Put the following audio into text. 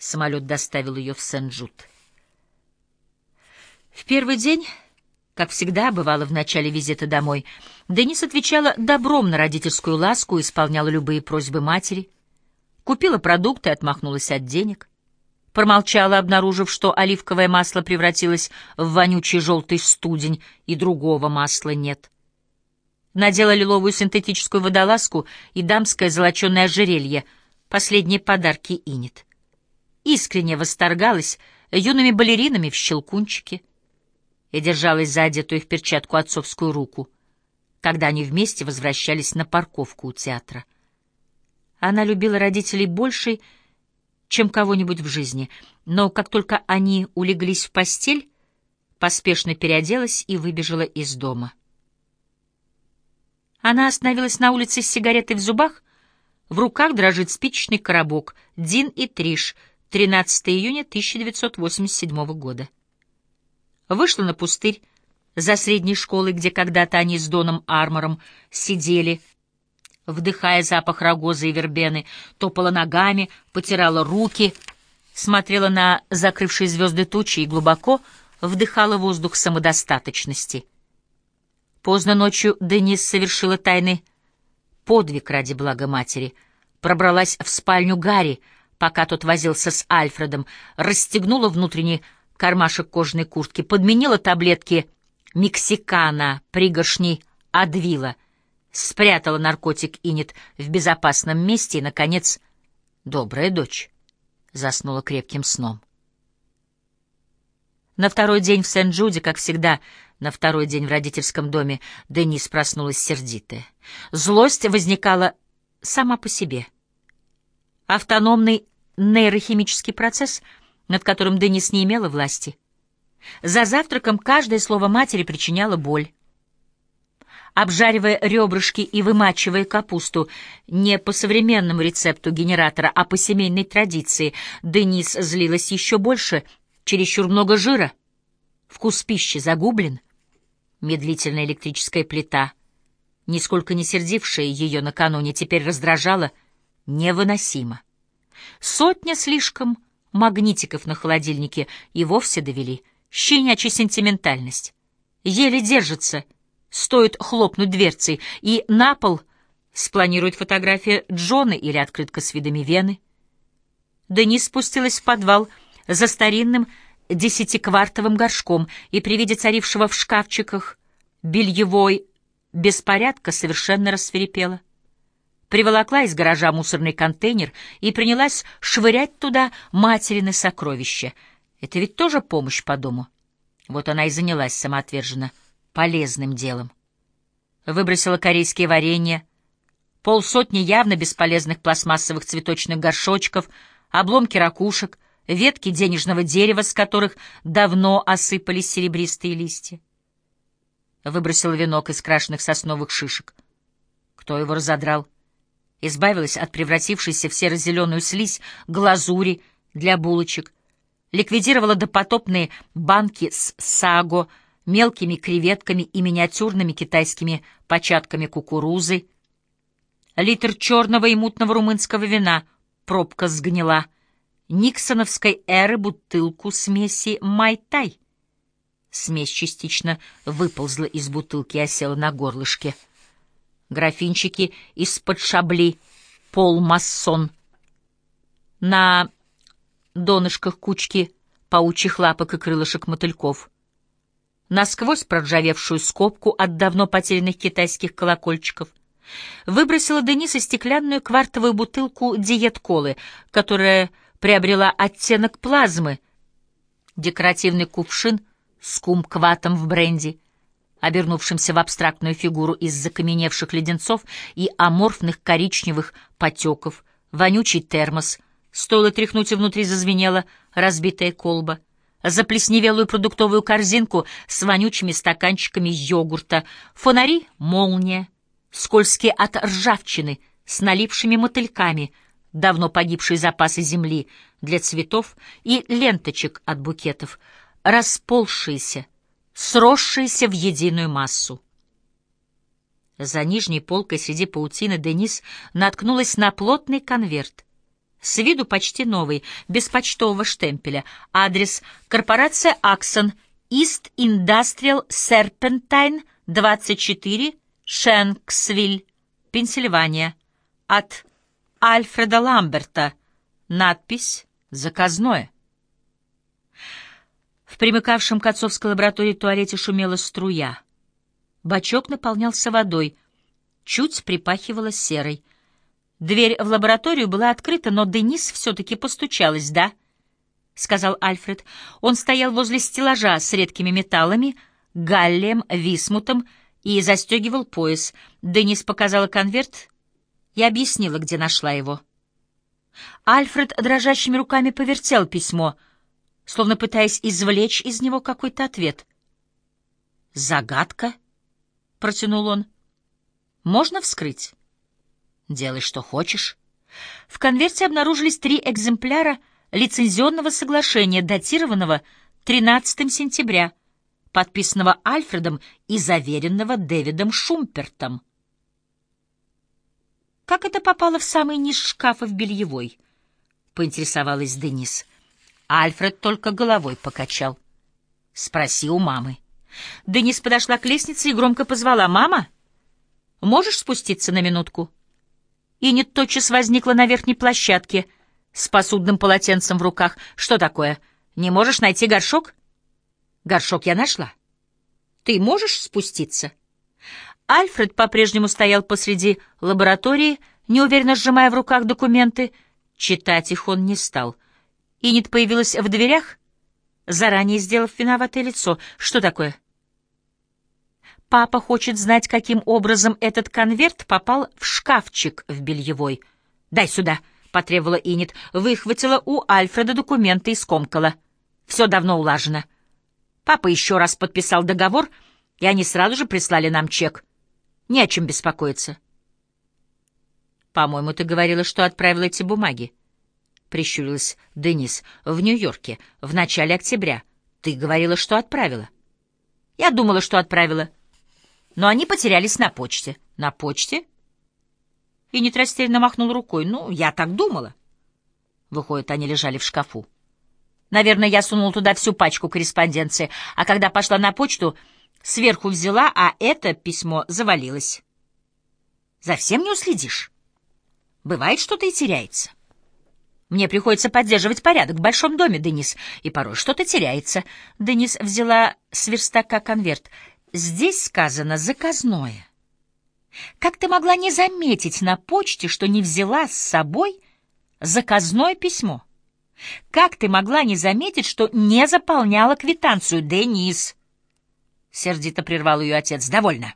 Самолет доставил ее в Сен-Джуд. В первый день, как всегда бывало в начале визита домой, Денис отвечала добром на родительскую ласку исполняла любые просьбы матери. Купила продукты и отмахнулась от денег. Промолчала, обнаружив, что оливковое масло превратилось в вонючий желтый студень, и другого масла нет. Надела лиловую синтетическую водолазку и дамское золоченое ожерелье, последние подарки Инет. Искренне восторгалась юными балеринами в щелкунчике и держалась за одетую в перчатку отцовскую руку, когда они вместе возвращались на парковку у театра. Она любила родителей больше, чем кого-нибудь в жизни, но как только они улеглись в постель, поспешно переоделась и выбежала из дома. Она остановилась на улице с сигаретой в зубах, в руках дрожит спичечный коробок «Дин и Триш», 13 июня 1987 года. Вышла на пустырь за средней школой, где когда-то они с Доном Армором сидели, вдыхая запах рогоза и вербены, топала ногами, потирала руки, смотрела на закрывшие звезды тучи и глубоко вдыхала воздух самодостаточности. Поздно ночью Денис совершила тайный подвиг ради блага матери, пробралась в спальню Гарри, пока тот возился с Альфредом, расстегнула внутренний кармашек кожаной куртки, подменила таблетки Мексикана пригоршней Адвила — спрятала наркотик Инет в безопасном месте и, наконец, добрая дочь заснула крепким сном. На второй день в Сен-Джуде, как всегда, на второй день в родительском доме, Денис проснулась сердитая. Злость возникала сама по себе. Автономный нейрохимический процесс, над которым Денис не имела власти. За завтраком каждое слово матери причиняло боль обжаривая ребрышки и вымачивая капусту не по современному рецепту генератора, а по семейной традиции, Денис злилась еще больше, чересчур много жира. Вкус пищи загублен. Медлительная электрическая плита, нисколько не сердившая ее накануне, теперь раздражала невыносимо. Сотня слишком магнитиков на холодильнике и вовсе довели. Щенячья сентиментальность. Еле держится — Стоит хлопнуть дверцей, и на пол спланирует фотография Джона или открытка с видами Вены. Денис спустилась в подвал за старинным десятиквартовым горшком и при виде царившего в шкафчиках бельевой беспорядка совершенно рассверепела. Приволокла из гаража мусорный контейнер и принялась швырять туда материны сокровища. Это ведь тоже помощь по дому. Вот она и занялась самоотверженно — полезным делом. Выбросила корейские варенья, полсотни явно бесполезных пластмассовых цветочных горшочков, обломки ракушек, ветки денежного дерева, с которых давно осыпались серебристые листья. Выбросила венок из крашенных сосновых шишек. Кто его разодрал? Избавилась от превратившейся в серо-зеленую слизь глазури для булочек. Ликвидировала допотопные банки с саго, мелкими креветками и миниатюрными китайскими початками кукурузы. Литр черного и мутного румынского вина, пробка сгнила. Никсоновской эры бутылку смеси «Майтай». Смесь частично выползла из бутылки и осела на горлышке. Графинчики из-под шабли, полмассон. На донышках кучки паучьих лапок и крылышек мотыльков — насквозь проржавевшую скобку от давно потерянных китайских колокольчиков, выбросила Дениса стеклянную квартовую бутылку диет-колы, которая приобрела оттенок плазмы, декоративный кувшин с кумкватом в бренди, обернувшимся в абстрактную фигуру из закаменевших леденцов и аморфных коричневых потеков, вонючий термос, стоило тряхнуть и внутри зазвенела разбитая колба — заплесневелую продуктовую корзинку с вонючими стаканчиками йогурта, фонари — молния, скользкие от ржавчины, с налипшими мотыльками, давно погибшие запасы земли для цветов и ленточек от букетов, расползшиеся, сросшиеся в единую массу. За нижней полкой среди паутины Денис наткнулась на плотный конверт, С виду почти новый, без почтового штемпеля. Адрес корпорация «Аксон», East Industrial Serpentine, 24, Шенксвиль, Пенсильвания. От Альфреда Ламберта. Надпись «Заказное». Примыкавшем к отцовской лаборатории туалете шумела струя. Бачок наполнялся водой, чуть припахивало серой. Дверь в лабораторию была открыта, но Денис все-таки постучалась, да? — сказал Альфред. Он стоял возле стеллажа с редкими металлами, галлием, висмутом и застегивал пояс. Денис показала конверт и объяснила, где нашла его. Альфред дрожащими руками повертел письмо, словно пытаясь извлечь из него какой-то ответ. «Загадка?» — протянул он. «Можно вскрыть?» «Делай, что хочешь». В конверте обнаружились три экземпляра лицензионного соглашения, датированного 13 сентября, подписанного Альфредом и заверенного Дэвидом Шумпертом. «Как это попало в самый низ шкафа в бельевой?» — поинтересовалась Денис. Альфред только головой покачал. «Спроси у мамы». Денис подошла к лестнице и громко позвала. «Мама, можешь спуститься на минутку?» Инет тотчас возникла на верхней площадке с посудным полотенцем в руках. «Что такое? Не можешь найти горшок?» «Горшок я нашла. Ты можешь спуститься?» Альфред по-прежнему стоял посреди лаборатории, неуверенно сжимая в руках документы. Читать их он не стал. Инет появилась в дверях, заранее сделав виноватое лицо. «Что такое?» «Папа хочет знать, каким образом этот конверт попал в шкафчик в бельевой. Дай сюда!» — потребовала Инет. Выхватила у Альфреда документы и скомкала. «Все давно улажено. Папа еще раз подписал договор, и они сразу же прислали нам чек». Не о чем беспокоиться. По-моему, ты говорила, что отправила эти бумаги. Прищурилась Денис. В Нью-Йорке, в начале октября. Ты говорила, что отправила. Я думала, что отправила. Но они потерялись на почте. На почте? И растерянно махнул рукой. Ну, я так думала. Выходит, они лежали в шкафу. Наверное, я сунул туда всю пачку корреспонденции, а когда пошла на почту, Сверху взяла, а это письмо завалилось. За всем не уследишь. Бывает, что-то и теряется. Мне приходится поддерживать порядок в большом доме, Денис, и порой что-то теряется. Денис взяла с верстака конверт. Здесь сказано «заказное». Как ты могла не заметить на почте, что не взяла с собой заказное письмо? Как ты могла не заметить, что не заполняла квитанцию, Денис? — сердито прервал ее отец. — Довольно.